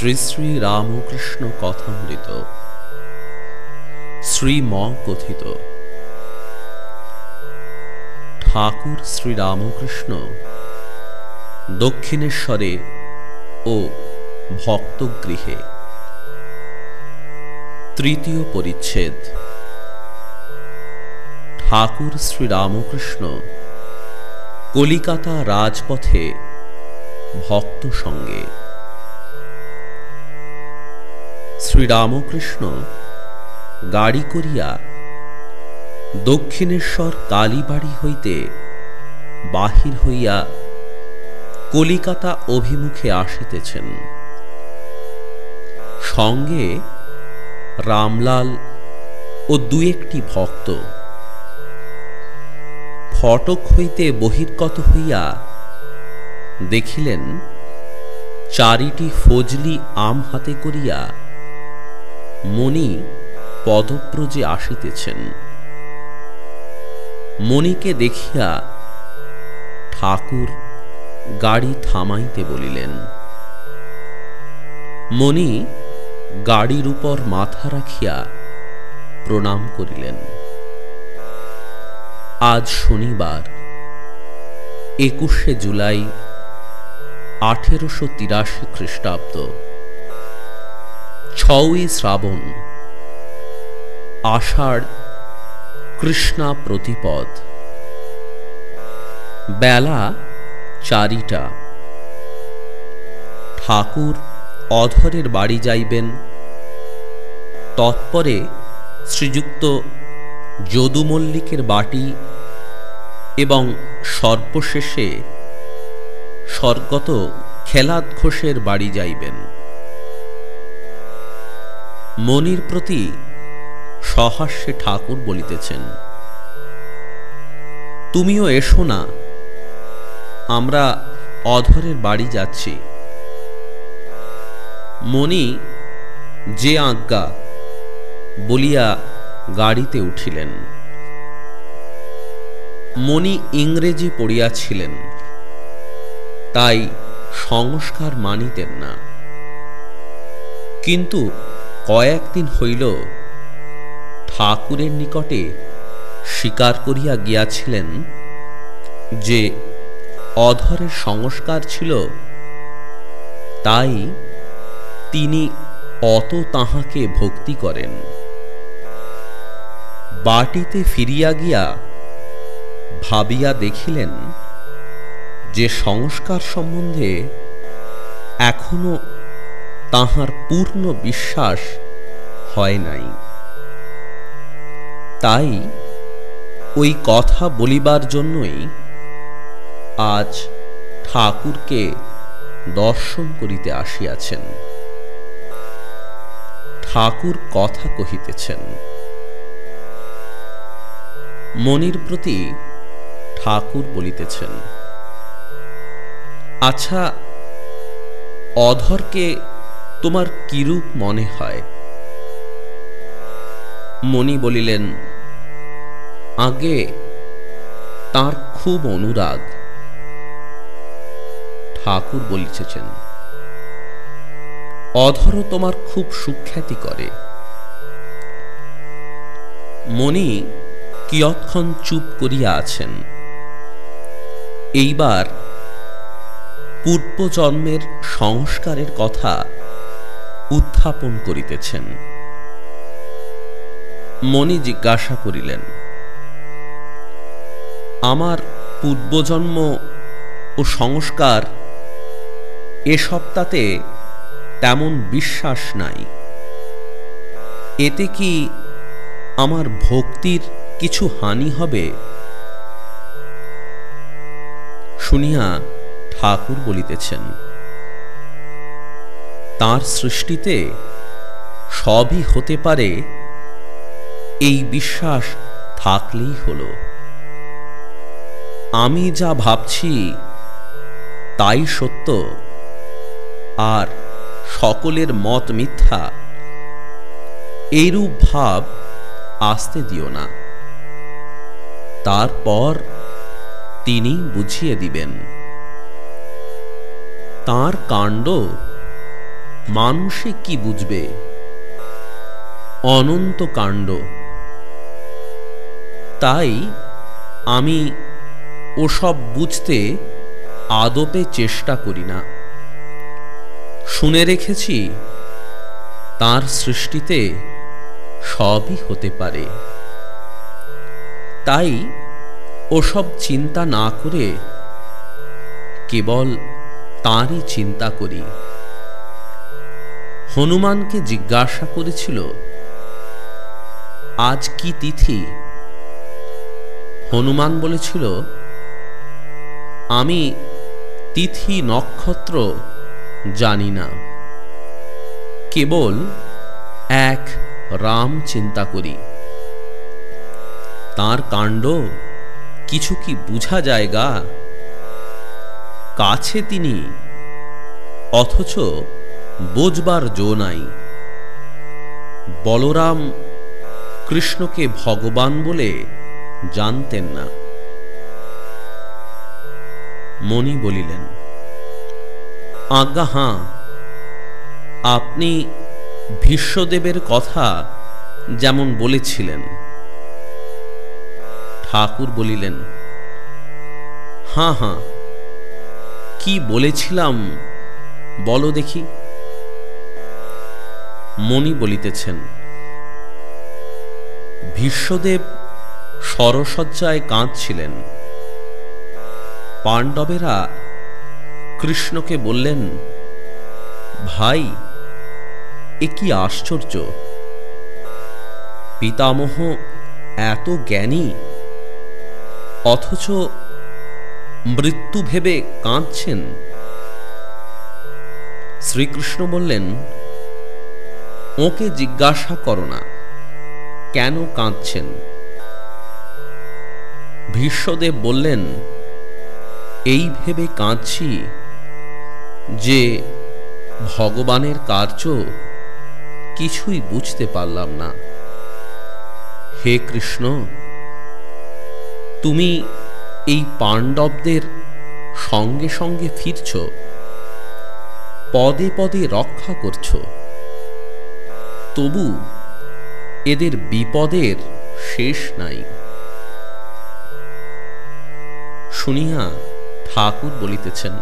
শ্রী শ্রী রামকৃষ্ণ কথামৃত। শ্রীম কথিত ঠাকুর শ্রী রামকৃষ্ণ দক্ষিণেশ্বরে ও ভক্তগৃহে। তৃতীয় পরিচ্ছেদ। ঠাকুর শ্রী রামকৃষ্ণ কলিকাতা রাজপথে ভক্ত সঙ্গে। শ্রীরামকৃষ্ণ গাড়ি করিয়া দক্ষিণেশ্বর কালীবাড়ি হইতে বাহির হইয়া কলিকাতা অভিমুখে আসিতেছেন। সঙ্গে রামলাল ও দু একটি ভক্ত। ফটক হইতে বহির্গত হইয়া দেখিলেন, চারিটি ফজলি আম হাতে করিয়া মণি পদব্রজে আসিতেছেন। মণিকে দেখিয়া ঠাকুর গাড়ি থামাইতে বলিলেন, মণি গাড়ির উপর মাথা রাখিয়া প্রণাম করিলেন। আজ শনিবার, একুশে জুলাই আঠেরোশো তিরাশি খ্রিস্টাব্দ। ছয়ই শ্রাবণ। আষাঢ় কৃষ্ণা প্রতিপদ। বেলা চারিটা। ঠাকুর অধরের বাড়ি যাইবেন। তৎপরে শ্রীযুক্ত যদুমল্লিকের বাটি এবং সর্বশেষে স্বর্গত খেলাদ ঘোষের বাড়ি যাইবেন। মনির প্রতি সহাস্যে ঠাকুর বলিতেছেন, তুমিও এসো না, আমরা অধরের বাড়ি যাচ্ছি। মণি যে আজ্ঞা বলিয়া গাড়িতে উঠিলেন। মণি ইংরেজি পড়িয়াছিলেন, তাই সংস্কার মানিতেন না। কিন্তু কয়েকদিন হইল ঠাকুরের নিকটে স্বীকার করিয়া গিয়াছিলেন যে অধরের সংস্কার ছিল, তাই তিনি অত তাহাকে ভক্তি করেন। বাটিতে ফিরিয়া গিয়া ভাবিয়া দেখিলেন যে সংস্কার সম্বন্ধে এখনও তাহার পূর্ণ বিশ্বাস হয় নাই। তাই ওই কথা বলিবার জন্যই আজ ঠাকুরকে দর্শন করিতে আসিয়াছেন। ঠাকুর কথা কহিতেছেন, মনির প্রতি ঠাকুর বলিতেছেন আচ্ছা অধরকে তোমার কিরূপ মনে হয়? মণি বলিলেন, আগে তার খুব অনুরাগ। ঠাকুর বলিতেছেন, অধর তোমার খুব সুখ্যাতি করে। মণি কিয়ৎক্ষণ চুপ করিয়া আছেন। এইবার পূর্বজন্মের সংস্কারের কথা উত্থাপন করিতেছেন। মণি জিজ্ঞাসা করিলেন, আমার পূর্বজন্ম ও সংস্কার এ সপ্তাহে তেমন বিশ্বাস নাই। এতে কি আমার ভক্তির কিছু হানি হবে? শুনিয়া ঠাকুর বলিতেছেন তার সৃষ্টিতে সবই হতে পারে, এই বিশ্বাস থাকলেই হল। আমি যা ভাবছি তাই সত্য, আর সকলের মত মিথ্যা, এইরূপ ভাব আসতে দিও না। তারপর তিনি বুঝিয়ে দিবেন, তার কাণ্ড মানুষে কি বুঝবে? অনন্ত কাণ্ড। তাই আমি ওসব বুঝতে আদপে চেষ্টা করি না। শুনে রেখেছি, তার সৃষ্টিতে সবই হতে পারে। তাই ওসব চিন্তা না করে কেবল তাঁরই চিন্তা করি। হনুমানকে জিজ্ঞাসা করেছিল, আজ কি তিথি? হনুমান বলেছিল, আমি তিথি নক্ষত্র জানি না। কেবল এক রাম চিন্তা করি। তার কাণ্ড কিছু কি বুঝা যায়গা কাছে তিনি, অথচ বোঝবার জো নাই। বলরাম কৃষ্ণকে ভগবান বলে জানতেন না। মণি বলিলেন, আজ্ঞা, হাঁ, আপনি ভীষ্মদেবের কথা যেমন বলেছিলেন। ঠাকুর বলিলেন, হাঁ হাঁ, কি বলেছিলাম বলো দেখি। মণি বলিতেছেন, ভীষ্মদেব সরসজ্জায় কাঁদছিলেন। পাণ্ডবেরা কৃষ্ণকে বললেন, ভাই, এ কি আশ্চর্য। পিতামহ এত জ্ঞানী, অথচ মৃত্যু ভেবে কাঁদছেন। শ্রীকৃষ্ণ বললেন ওকে জিজ্ঞাসা করো না। কেন কাঁদছেন? ভীষ্মদেব বললেন, এই ভেবে কাঁদছি যে ভগবানের কার্য কিছুই বুঝতে পারলাম না। হে কৃষ্ণ, তুমি এই পাণ্ডবদের সঙ্গে সঙ্গে ফিরছ, পদে পদে রক্ষা করছ। তবু এদের বিপদের শেষ নাই। শুনিয়া ঠাকুর বলিতেছেন,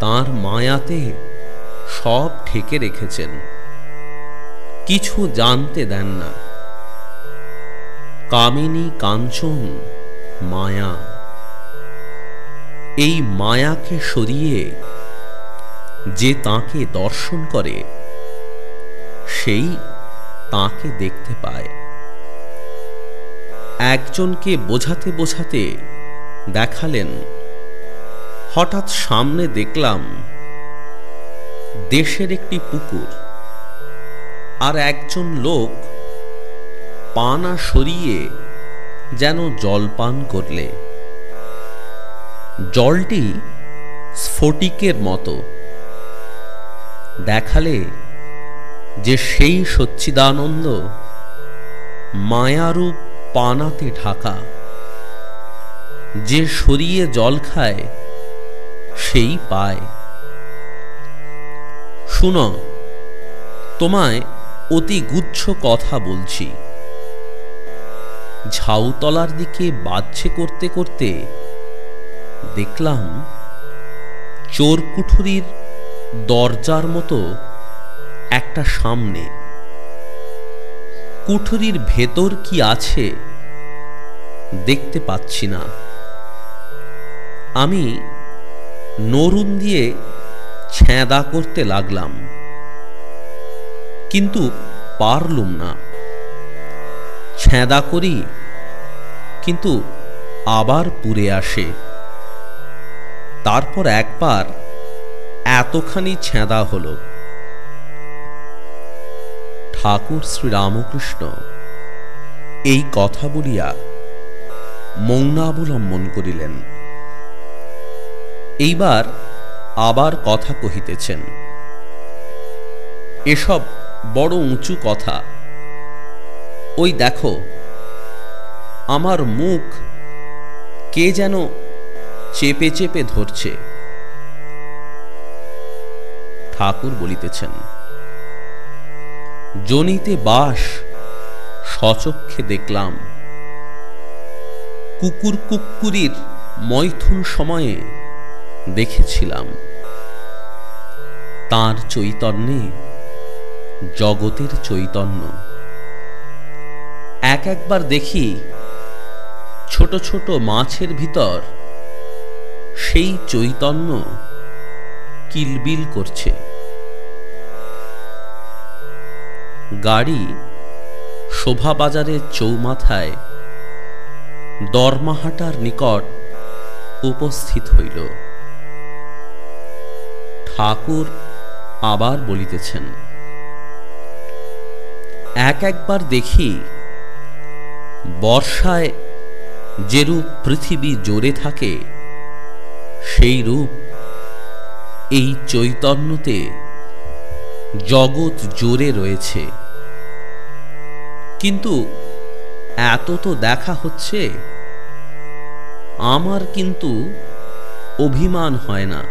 তার মায়াতে সব ঠেকে রেখেছেন, কিছু জানতে দেন না। কামিনী কাঞ্চন মায়া, এই মায়াকে সরিয়ে যে তাকে দর্শন করে সেই তাকে দেখতে পায়। একজনকে বোঝাতে বোঝাতে দেখালেন। হঠাৎ সামনে দেখলাম দেশের একটি পুকুর আর একজন লোক পানা সরিয়ে যেন জলপান করলে। জলটি স্ফটিকের মতো। দেখালে যে সেই সচ্চিদানন্দ মায়ারূপ পানাতে ঢাকা, যে সরিয়ে জল খায় সেই পায়। শুনো, তোমায় অতি গুচ্ছ কথা বলছি। ঝাউতলার দিকে বাচ্ছে করতে করতে দেখলাম চোর কুঠুরির দরজার মতো একটা সামনে। কুঠুরির ভেতর কি আছে দেখতে পাচ্ছি না। আমি নরুন দিয়ে ছেঁদা করতে লাগলাম, কিন্তু পারলুম না। ছেঁদা করি, কিন্তু আবার পুড়ে আসে। তারপর একবার এতখানি ছেঁদা হলো। ঠাকুর শ্রীরামকৃষ্ণ। এই কথা বলিয়া মৌনাবলম্বন করিলেন। এইবার আবার কথা কহিতেছেন। এসব বড় উঁচু কথা। ওই দেখো, আমার মুখ কে যেন চেপে চেপে ধরছে। ঠাকুর বলিতেছেন জনিতে বাস, সচক্ষে দেখলাম। কুকুর কুকুরির মৈথুন সময়ে দেখেছিলাম। তার চৈতন্যে, জগতের চৈতন্য। এক একবার দেখি, ছোট ছোট মাছের ভিতর সেই চৈতন্য কিলবিল করছে। গাড়ি শোভাবাজারের চৌমাথায় দরমাহাটার নিকট উপস্থিত হইল। ঠাকুর আবার বলিতেছেন, এক একবার দেখি বর্ষায় যেরূপ পৃথিবী জোরে থাকে, সেই রূপ এই চৈতন্যতে জগৎ জোরে রয়েছে। কিন্তু এত তো দেখা হচ্ছে। আমার কিন্তু অভিমান হয় না।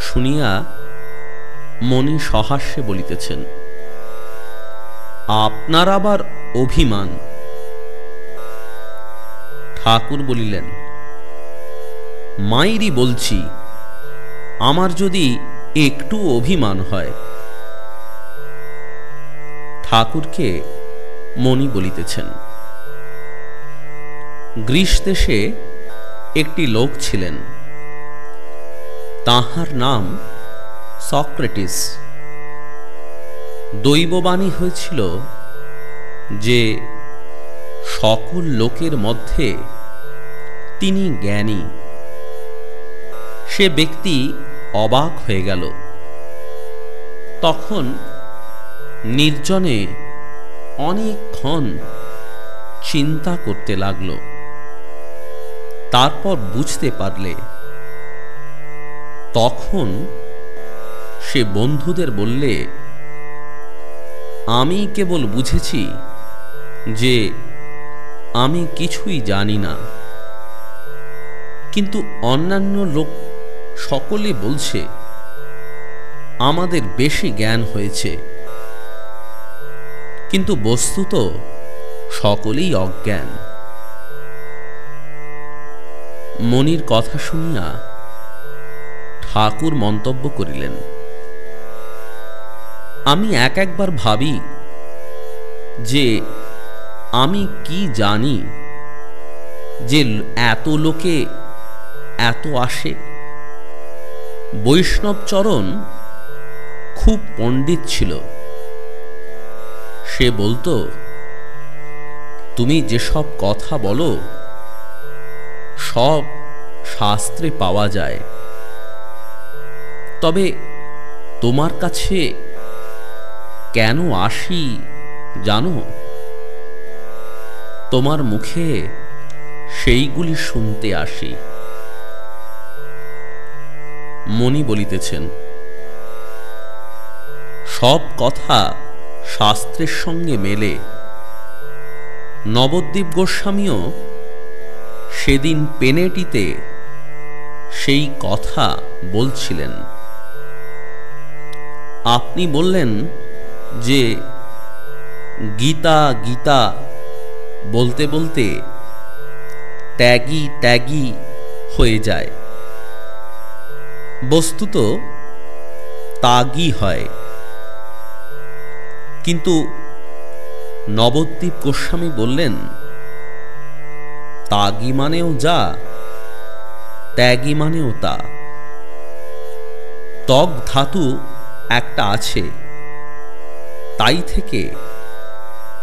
শুনিয়া মনি সহাস্যে বলিতেছেন, আপনার আবার অভিমান? ঠাকুর বলিলেন, মাইরি বলছি, আমার যদি একটু অভিমান হয় ঠাকুরকে মণি বলিতেছেন গ্রীস দেশে একটি লোক ছিলেন। তাহার নাম সক্রেটিস। দৈববাণী হয়েছিল যে সকল লোকের মধ্যে তিনি জ্ঞানী। সে ব্যক্তি অবাক হয়ে গেল। তখন নির্জনে অনেকক্ষণ চিন্তা করতে লাগল। তারপর বুঝতে পারলে, তখন সে বন্ধুদের বললে, আমি কেবল বুঝেছি যে আমি কিছুই জানি না। কিন্তু অন্যান্য লোক সকলে বলছে, আমাদের বেশি জ্ঞান হয়েছে। কিন্তু বস্তুত সকলেই অজ্ঞান। মনির কথা শুনিয়া ঠাকুর মন্তব্য করিলেন, আমি এক একবার ভাবি যে আমি কি জানি যে এত লোকে এত আসে। বৈষ্ণবচরণ খুব পণ্ডিত ছিল। সে বলতো, তুমি যেসব কথা বলো, সব শাস্ত্রে পাওয়া যায়। তবে তোমার কাছে কেন আসি জানো? তোমার মুখে সেইগুলি শুনতে আসি। মনি বলিতেছেন, সব কথা শাস্ত্রের সঙ্গে মেলে। নবদ্বীপ গোস্বামীও সেদিন পেনেটিতে সেই কথা বলছিলেন। আপনি বললেন যে, গীতা গীতা, বলতে বলতে ত্যাগী ত্যাগী হয়ে যায়। বস্তুত তাগই হয়। কিন্তু নবদ্বীপ গোস্বামী বললেন, তাগি মানেও যা, ত্যাগী মানেও তা। তগ ধাতু একটা আছে, তাই থেকে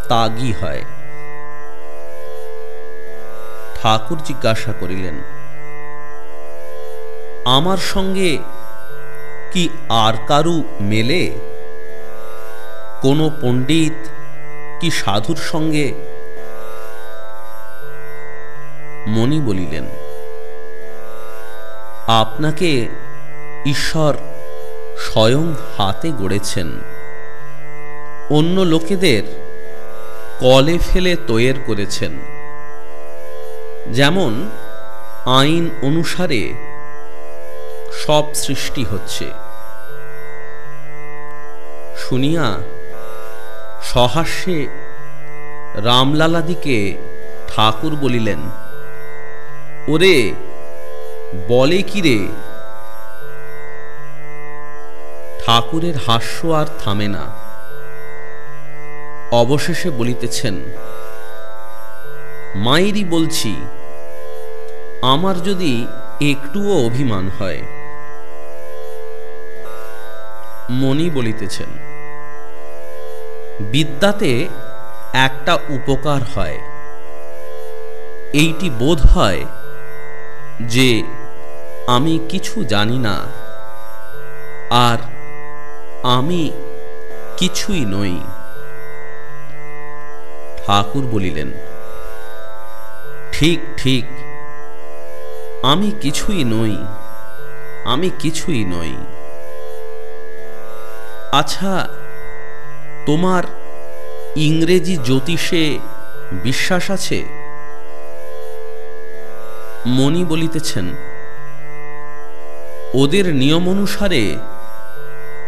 তাগি হয়। ঠাকুর জিজ্ঞাসা করিলেন, আমার সঙ্গে কি আর কারু মেলে? কোনো পণ্ডিত কি সাধুর সঙ্গে মণি বলিলেন, আপনাকে ঈশ্বর স্বয়ং হাতে গড়েছেন। অন্য লোকেদের কলে ফেলে তৈর করেছেন। যেমন আইন অনুসারে সব সৃষ্টি হচ্ছে। শুনিয়া সহাস্যে রামলালাদিকে ঠাকুর বলিলেন, ওরে, বলে কি রে? ঠাকুরের হাস্য আর থামে না। অবশেষে বলিতেছেন, মাইরি বলছি, আমার যদি একটুও অভিমান হয়? মনি বলিতেছেন বিদ্যাতে একটা উপকার হয়। এইটি বোধ হয় যে আমি কিছু জানি না আর আমি কিছুই নই। ঠাকুর বলিলেন, ঠিক ঠিক, আমি কিছুই নই, আমি কিছুই নই। আচ্ছা তোমার ইংরেজি জ্যোতিষে বিশ্বাস আছে? মণি বলিতেছেন, ওদের নিয়ম অনুসারে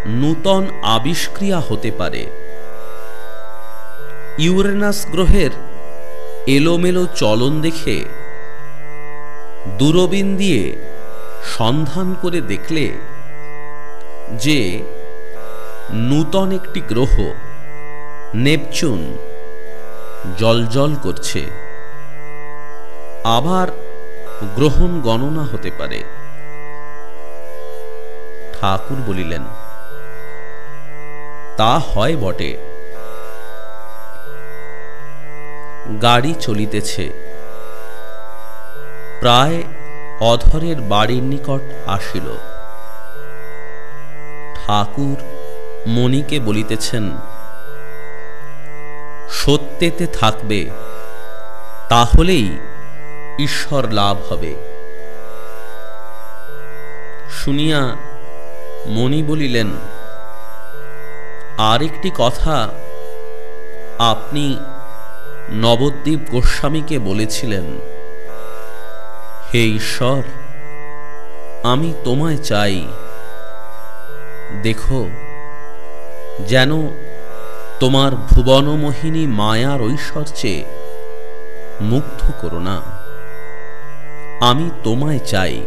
নূতন আবিষ্ক্রিয়া হতে পারে। ইউরেনাস গ্রহের এলোমেলো চলন দেখে, দূরবীন দিয়ে সন্ধান করে দেখলে যে নূতন একটি গ্রহ নেপচুন। জলজল করছে। আবার গ্রহণ গণনা হতে পারে। ঠাকুর বলিলেন, তা হয় বটে। গাড়ি চলিতেছে। প্রায় অধরের বাড়ির নিকট আসিল। ঠাকুর মণিকে বলিতেছেন সত্যেতে থাকবে, তাহলেই ঈশ্বর লাভ হবে। শুনিয়া মণি বলিলেন আর একটি কথা আপনি নবদ্বীপ গোস্বামীকে বলেছিলেন, হে ঈশ্বর, আমি তোমায় চাই। দেখো, যেন তোমার ভুবনমোহিনী মায়ার ঐশ্বর্যে মুগ্ধ করো না। আমি তোমায় চাই।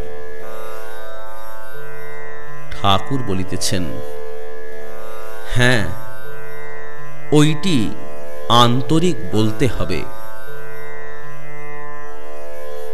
ঠাকুর বলিতেছেন হ্যাঁ ওইটি আন্তরিক বলতে হবে।